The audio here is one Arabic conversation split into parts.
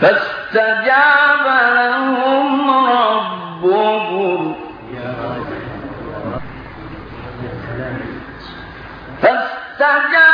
فاستجاب لهم ربهم. فاستجاب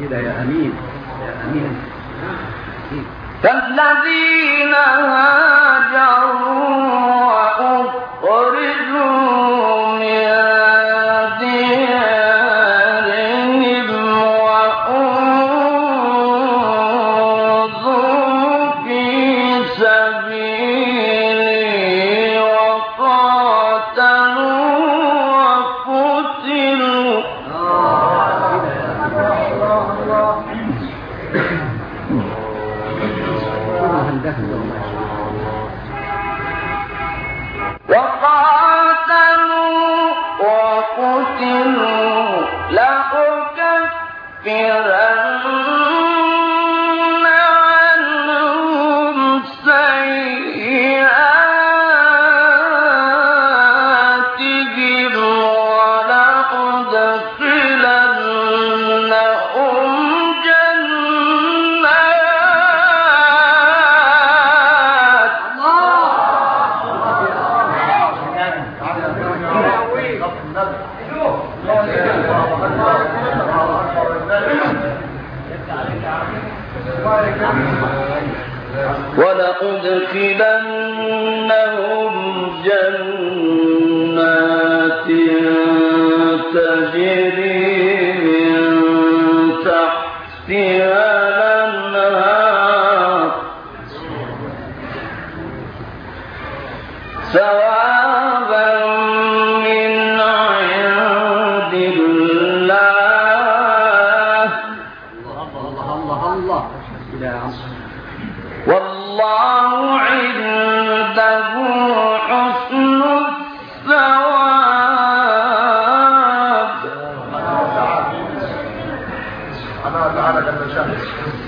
كده يا أمين يا أمين. هاجروا وقاتلوا وقتلوا لأكفرن وَيُدْخِلَنَّهُمْ جَنَّاتٍ تَجْرِي مِن تَحْتِهَا الْأَنْهَارُ. ثَوَابًا Tchau.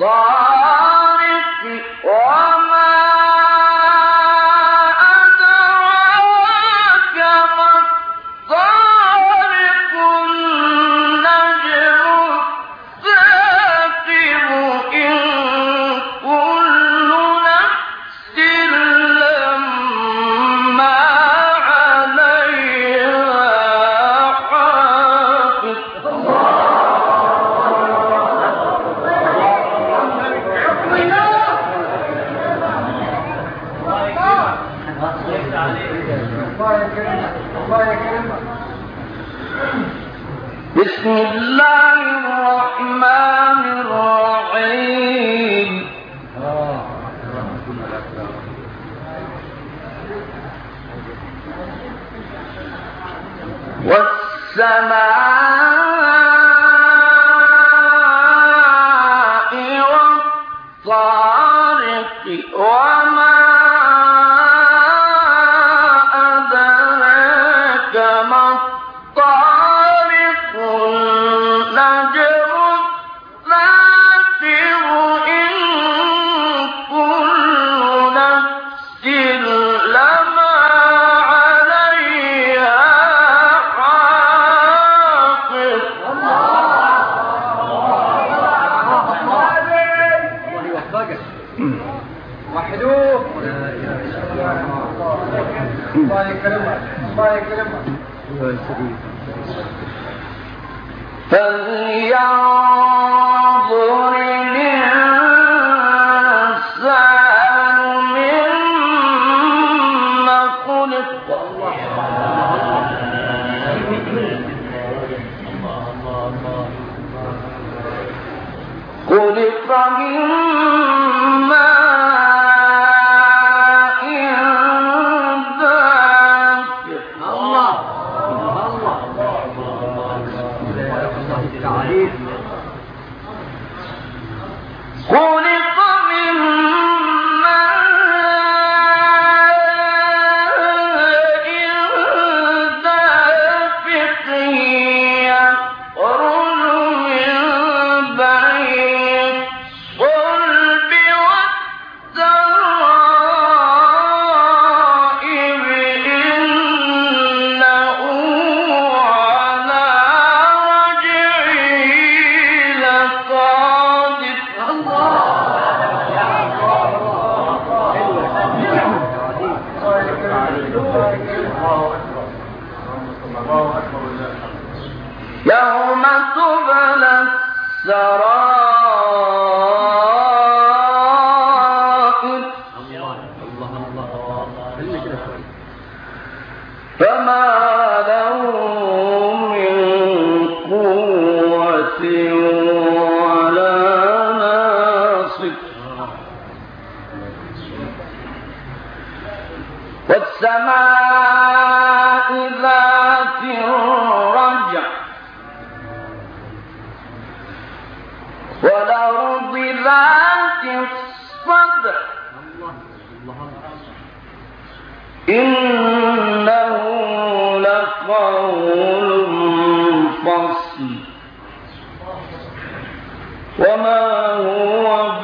ضاع الله يكرمك الله بسم الله الرحمن الرحيم. والسماء والطارق وما الله يكرمك الله يكرمك فلينظر السرائر. فما له من قوة ولا ناصر. والسماء ذات الصدر. إنه لقول فصل. وما هو